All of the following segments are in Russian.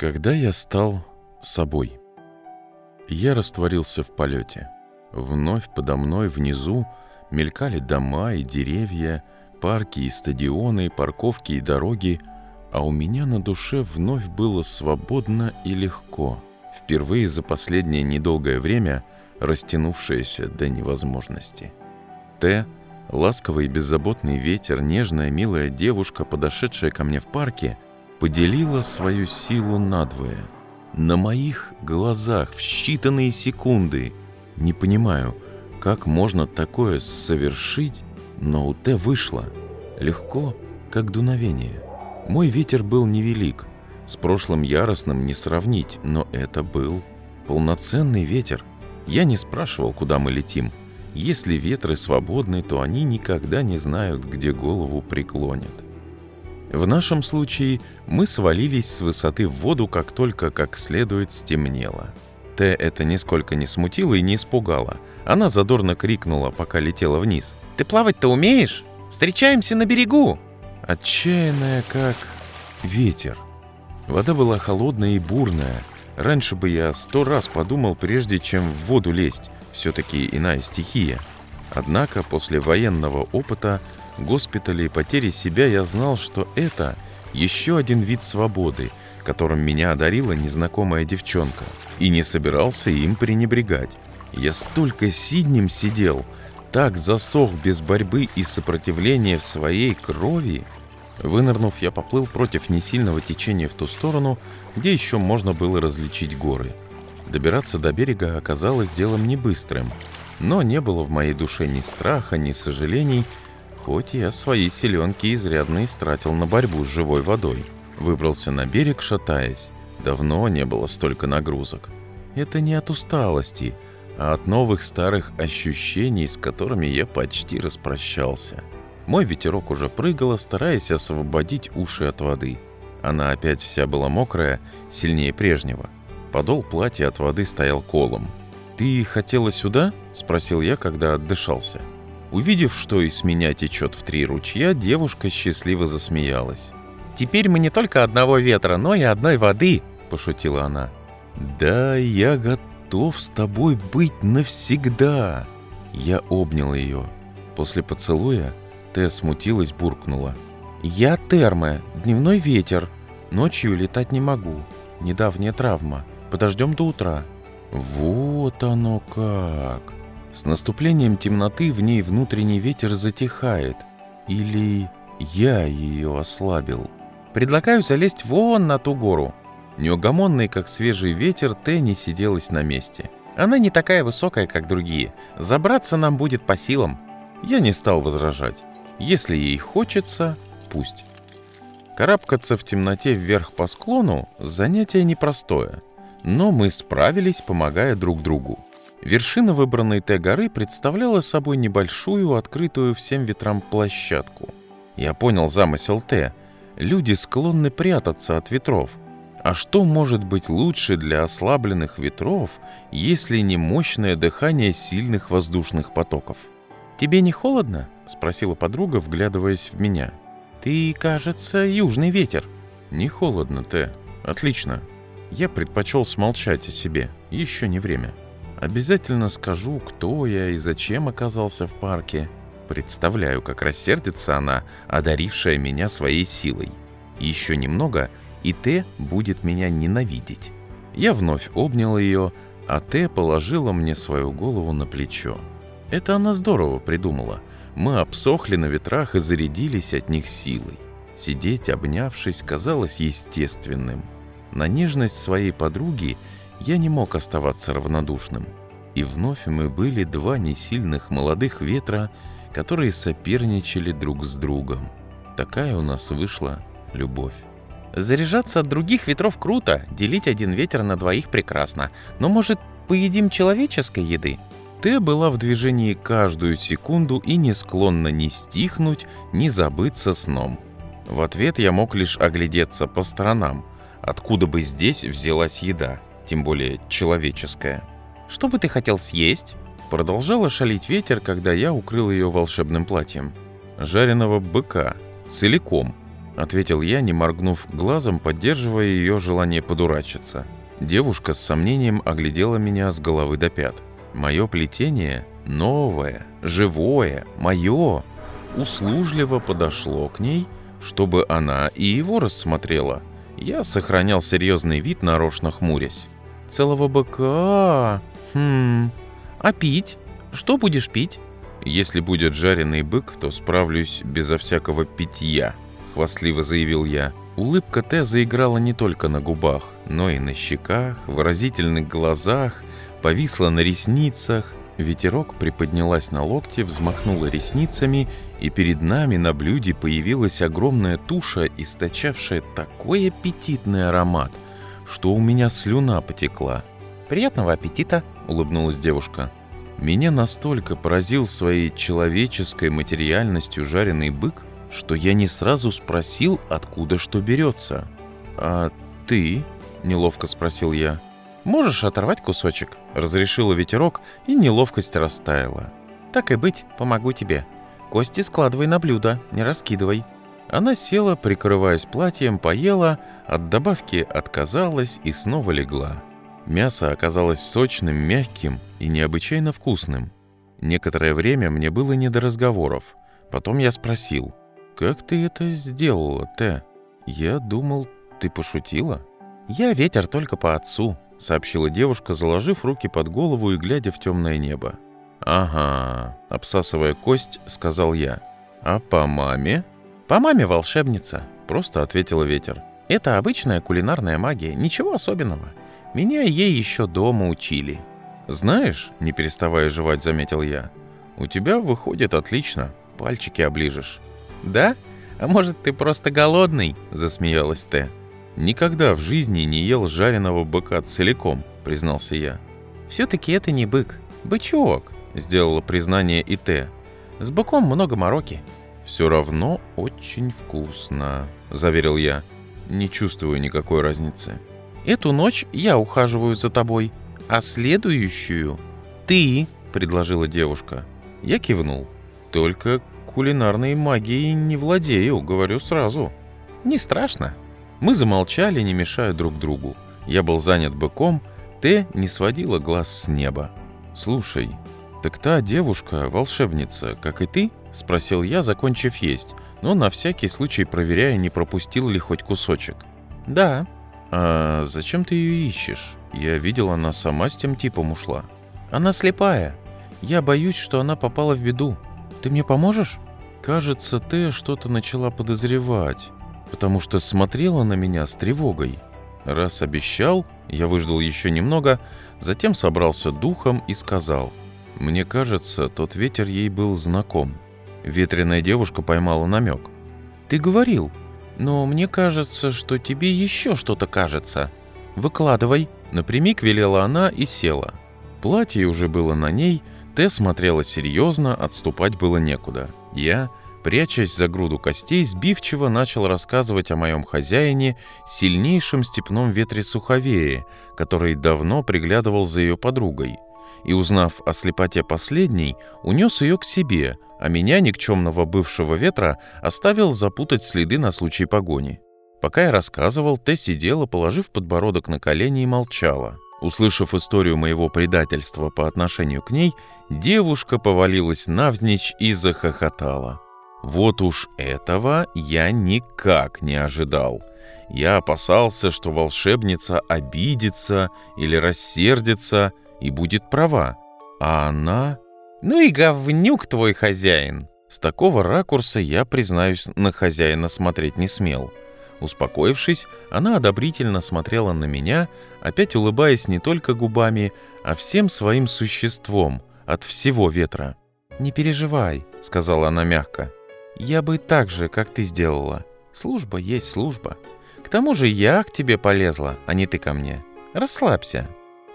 Когда я стал собой, я растворился в полете. Вновь подо мной внизу мелькали дома и деревья, парки и стадионы, парковки и дороги, а у меня на душе вновь было свободно и легко, впервые за последнее недолгое время растянувшееся до невозможности. Т, ласковый и беззаботный ветер, нежная милая девушка, подошедшая ко мне в парке — поделила свою силу надвое. На моих глазах в считанные секунды. Не понимаю, как можно такое совершить, но у Т вышло. Легко, как дуновение. Мой ветер был невелик, с прошлым яростным не сравнить, но это был полноценный ветер. Я не спрашивал, куда мы летим. Если ветры свободны, то они никогда не знают, где голову преклонят. В нашем случае мы свалились с высоты в воду, как только как следует стемнело. Т это нисколько не смутило и не испугало. Она задорно крикнула, пока летела вниз. «Ты плавать-то умеешь? Встречаемся на берегу!» Отчаянная, как ветер. Вода была холодная и бурная. Раньше бы я сто раз подумал, прежде чем в воду лезть. Все-таки иная стихия. Однако после военного опыта госпитале и потери себя я знал, что это еще один вид свободы, которым меня одарила незнакомая девчонка, и не собирался им пренебрегать. Я столько сиднем сидел, так засох без борьбы и сопротивления в своей крови. Вынырнув, я поплыл против несильного течения в ту сторону, где еще можно было различить горы. Добираться до берега оказалось делом не быстрым, но не было в моей душе ни страха, ни сожалений, Хоть я свои селенки изрядно истратил на борьбу с живой водой. Выбрался на берег, шатаясь. Давно не было столько нагрузок. Это не от усталости, а от новых старых ощущений, с которыми я почти распрощался. Мой ветерок уже прыгал, стараясь освободить уши от воды. Она опять вся была мокрая, сильнее прежнего. Подол платья от воды стоял колом. «Ты хотела сюда?» — спросил я, когда отдышался. Увидев, что из меня течет в три ручья, девушка счастливо засмеялась. «Теперь мы не только одного ветра, но и одной воды», — пошутила она. «Да, я готов с тобой быть навсегда!» Я обнял ее. После поцелуя Тэ смутилась, буркнула. «Я термо, дневной ветер. Ночью летать не могу. Недавняя травма. Подождем до утра». «Вот оно как!» С наступлением темноты в ней внутренний ветер затихает. Или я ее ослабил. Предлагаю залезть вон на ту гору. Неугомонный, как свежий ветер, Тенни сиделась на месте. Она не такая высокая, как другие. Забраться нам будет по силам. Я не стал возражать. Если ей хочется, пусть. Карабкаться в темноте вверх по склону – занятие непростое. Но мы справились, помогая друг другу. Вершина выбранной Т-горы представляла собой небольшую, открытую всем ветрам площадку. Я понял замысел Т. Люди склонны прятаться от ветров. А что может быть лучше для ослабленных ветров, если не мощное дыхание сильных воздушных потоков? «Тебе не холодно?» — спросила подруга, вглядываясь в меня. «Ты, кажется, южный ветер». «Не холодно, Т. Отлично. Я предпочел смолчать о себе. Еще не время». Обязательно скажу, кто я и зачем оказался в парке. Представляю, как рассердится она, одарившая меня своей силой. Еще немного, и Т будет меня ненавидеть. Я вновь обнял ее, а Т положила мне свою голову на плечо. Это она здорово придумала. Мы обсохли на ветрах и зарядились от них силой. Сидеть, обнявшись, казалось естественным. На нежность своей подруги я не мог оставаться равнодушным. И вновь мы были два несильных молодых ветра, которые соперничали друг с другом. Такая у нас вышла любовь. Заряжаться от других ветров круто, делить один ветер на двоих прекрасно. Но, может, поедим человеческой еды? Ты была в движении каждую секунду и не склонна ни стихнуть, ни забыться сном. В ответ я мог лишь оглядеться по сторонам, откуда бы здесь взялась еда тем более человеческая. «Что бы ты хотел съесть?» Продолжала шалить ветер, когда я укрыл ее волшебным платьем. Жареного быка. Целиком. ответил я, не моргнув глазом, поддерживая ее желание подурачиться. Девушка с сомнением оглядела меня с головы до пят. Мое плетение, новое, живое, мое, услужливо подошло к ней, чтобы она и его рассмотрела. Я сохранял серьезный вид, нарочно хмурясь. «Целого быка? Хм... А пить? Что будешь пить?» «Если будет жареный бык, то справлюсь безо всякого питья», — хвастливо заявил я. Улыбка Т заиграла не только на губах, но и на щеках, выразительных глазах, повисла на ресницах. Ветерок приподнялась на локте, взмахнула ресницами, и перед нами на блюде появилась огромная туша, источавшая такой аппетитный аромат, что у меня слюна потекла. «Приятного аппетита!» — улыбнулась девушка. Меня настолько поразил своей человеческой материальностью жареный бык, что я не сразу спросил, откуда что берется. «А ты?» — неловко спросил я. «Можешь оторвать кусочек?» — разрешила ветерок, и неловкость растаяла. «Так и быть, помогу тебе. Кости складывай на блюдо, не раскидывай». Она села, прикрываясь платьем, поела, от добавки отказалась и снова легла. Мясо оказалось сочным, мягким и необычайно вкусным. Некоторое время мне было не до разговоров. Потом я спросил, «Как ты это сделала, Т? Я думал, ты пошутила?» «Я ветер только по отцу», — сообщила девушка, заложив руки под голову и глядя в темное небо. «Ага», — обсасывая кость, сказал я. «А по маме?» «По маме волшебница», — просто ответила ветер. «Это обычная кулинарная магия, ничего особенного. Меня ей еще дома учили». «Знаешь, не переставая жевать, заметил я, у тебя выходит отлично, пальчики оближешь». «Да? А может, ты просто голодный?» — засмеялась Т. «Никогда в жизни не ел жареного быка целиком», — признался я. «Все-таки это не бык, бычок», — сделала признание и Т. «С быком много мороки». «Все равно очень вкусно», — заверил я. «Не чувствую никакой разницы». Эту ночь я ухаживаю за тобой, а следующую — ты», — предложила девушка. Я кивнул. «Только кулинарной магией не владею, говорю сразу». «Не страшно». Мы замолчали, не мешая друг другу. Я был занят быком, Т не сводила глаз с неба. «Слушай, так та девушка — волшебница, как и ты?» — спросил я, закончив есть, но на всякий случай проверяя, не пропустил ли хоть кусочек. «Да», «А зачем ты ее ищешь? Я видел, она сама с тем типом ушла». «Она слепая. Я боюсь, что она попала в беду. Ты мне поможешь?» «Кажется, ты что-то начала подозревать, потому что смотрела на меня с тревогой. Раз обещал, я выждал еще немного, затем собрался духом и сказал, «Мне кажется, тот ветер ей был знаком». Ветреная девушка поймала намек. «Ты говорил, но мне кажется, что тебе еще что-то кажется. Выкладывай». Напрямик велела она и села. Платье уже было на ней, Т смотрела серьезно, отступать было некуда. Я, прячась за груду костей, сбивчиво начал рассказывать о моем хозяине, сильнейшем степном ветре суховее, который давно приглядывал за ее подругой. И, узнав о слепоте последней, унес ее к себе – а меня, никчемного бывшего ветра, оставил запутать следы на случай погони. Пока я рассказывал, Тэ сидела, положив подбородок на колени и молчала. Услышав историю моего предательства по отношению к ней, девушка повалилась навзничь и захохотала. Вот уж этого я никак не ожидал. Я опасался, что волшебница обидится или рассердится и будет права. А она «Ну и говнюк твой хозяин!» С такого ракурса я, признаюсь, на хозяина смотреть не смел. Успокоившись, она одобрительно смотрела на меня, опять улыбаясь не только губами, а всем своим существом, от всего ветра. «Не переживай», — сказала она мягко. «Я бы так же, как ты сделала. Служба есть служба. К тому же я к тебе полезла, а не ты ко мне. Расслабься»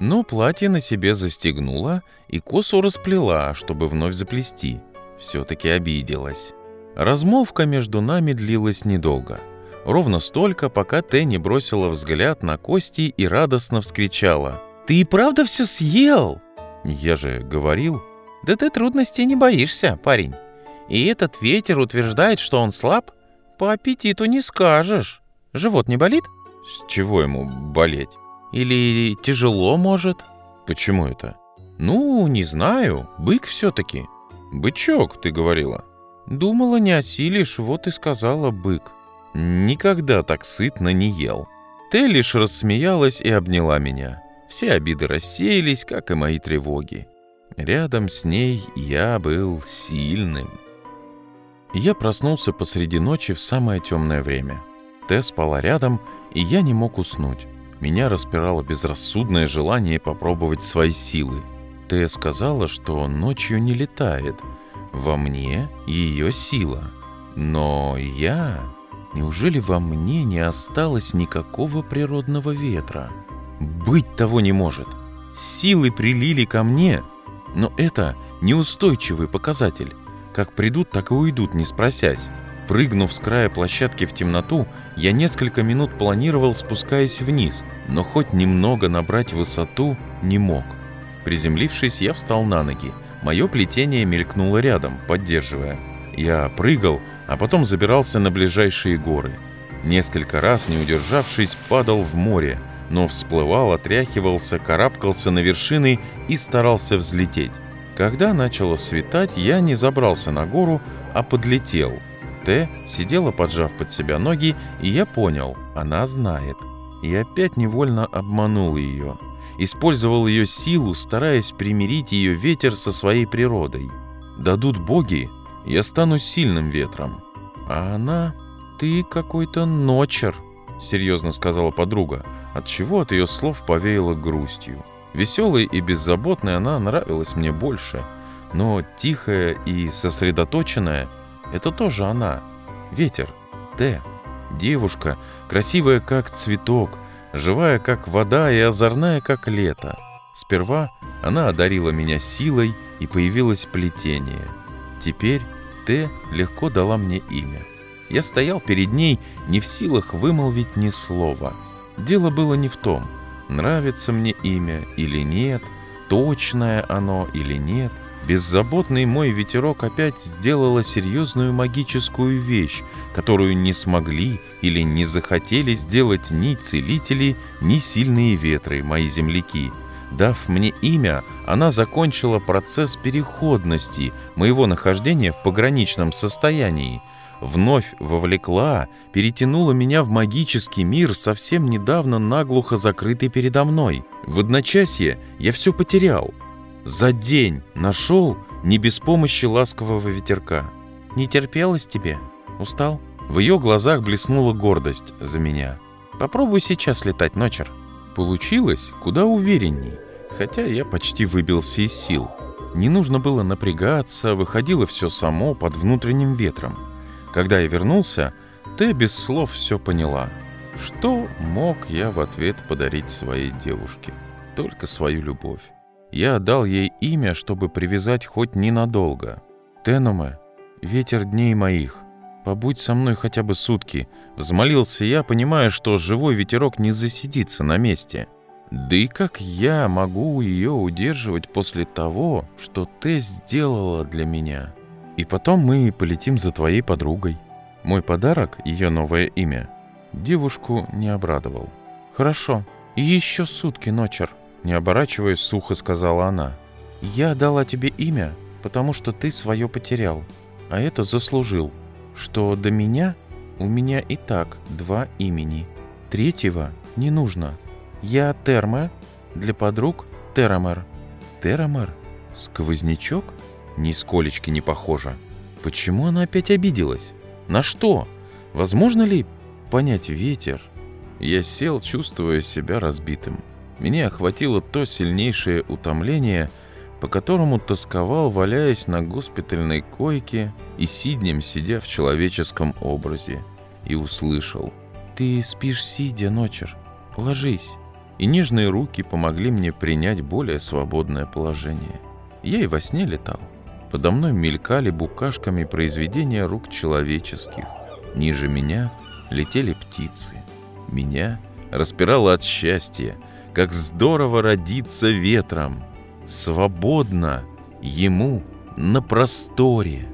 но платье на себе застегнула и косу расплела, чтобы вновь заплести. Все-таки обиделась. Размолвка между нами длилась недолго. Ровно столько, пока Тенни бросила взгляд на кости и радостно вскричала. «Ты и правда все съел?» «Я же говорил». «Да ты трудностей не боишься, парень. И этот ветер утверждает, что он слаб? по аппетиту не скажешь. Живот не болит? С чего ему болеть? Или тяжело, может? Почему это? Ну, не знаю. Бык все-таки. Бычок, ты говорила. Думала, не осилишь, вот и сказала бык. Никогда так сытно не ел. Ты лишь рассмеялась и обняла меня. Все обиды рассеялись, как и мои тревоги. Рядом с ней я был сильным. Я проснулся посреди ночи в самое темное время. Тэ спала рядом, и я не мог уснуть. Меня распирало безрассудное желание попробовать свои силы. Тэ сказала, что ночью не летает. Во мне ее сила. Но я... Неужели во мне не осталось никакого природного ветра? Быть того не может. Силы прилили ко мне, но это неустойчивый показатель. Как придут, так и уйдут, не спросясь. Прыгнув с края площадки в темноту, я несколько минут планировал, спускаясь вниз, но хоть немного набрать высоту не мог. Приземлившись, я встал на ноги. Мое плетение мелькнуло рядом, поддерживая. Я прыгал, а потом забирался на ближайшие горы. Несколько раз, не удержавшись, падал в море, но всплывал, отряхивался, карабкался на вершины и старался взлететь. Когда начало светать, я не забрался на гору, а подлетел. Т сидела, поджав под себя ноги, и я понял, она знает. И опять невольно обманул ее. Использовал ее силу, стараясь примирить ее ветер со своей природой. Дадут боги, я стану сильным ветром. А она... Ты какой-то ночер, серьезно сказала подруга, отчего от ее слов повеяло грустью. Веселой и беззаботной она нравилась мне больше, но тихая и сосредоточенная — это тоже она. Ветер, Т, девушка, красивая как цветок, живая как вода и озорная как лето. Сперва она одарила меня силой, и появилось плетение — Теперь Т легко дала мне имя. Я стоял перед ней, не в силах вымолвить ни слова. Дело было не в том, нравится мне имя или нет, точное оно или нет. Беззаботный мой ветерок опять сделала серьезную магическую вещь, которую не смогли или не захотели сделать ни целители, ни сильные ветры, мои земляки — Дав мне имя, она закончила процесс переходности моего нахождения в пограничном состоянии, вновь вовлекла, перетянула меня в магический мир, совсем недавно наглухо закрытый передо мной. В одночасье я все потерял. За день нашел не без помощи ласкового ветерка. Не терпелось тебе? Устал? В ее глазах блеснула гордость за меня. Попробуй сейчас летать, Ночер. Получилось куда уверенней, хотя я почти выбился из сил. Не нужно было напрягаться, выходило все само под внутренним ветром. Когда я вернулся, ты без слов все поняла. Что мог я в ответ подарить своей девушке? Только свою любовь. Я дал ей имя, чтобы привязать хоть ненадолго. Тенуме, ветер дней моих, побудь со мной хотя бы сутки. Взмолился я, понимая, что живой ветерок не засидится на месте. Да и как я могу ее удерживать после того, что ты сделала для меня? И потом мы полетим за твоей подругой. Мой подарок, ее новое имя, девушку не обрадовал. Хорошо, еще сутки, Ночер, не оборачиваясь, сухо сказала она. Я дала тебе имя, потому что ты свое потерял, а это заслужил что до меня у меня и так два имени. Третьего не нужно. Я Терма, для подруг Терамер. Терамер? Сквознячок? Нисколечки не похоже. Почему она опять обиделась? На что? Возможно ли понять ветер? Я сел, чувствуя себя разбитым. Меня охватило то сильнейшее утомление, по которому тосковал, валяясь на госпитальной койке и сиднем сидя в человеческом образе, и услышал «Ты спишь сидя, ночер, ложись». И нежные руки помогли мне принять более свободное положение. Я и во сне летал. Подо мной мелькали букашками произведения рук человеческих. Ниже меня летели птицы. Меня распирало от счастья, как здорово родиться ветром — свободно ему на просторе.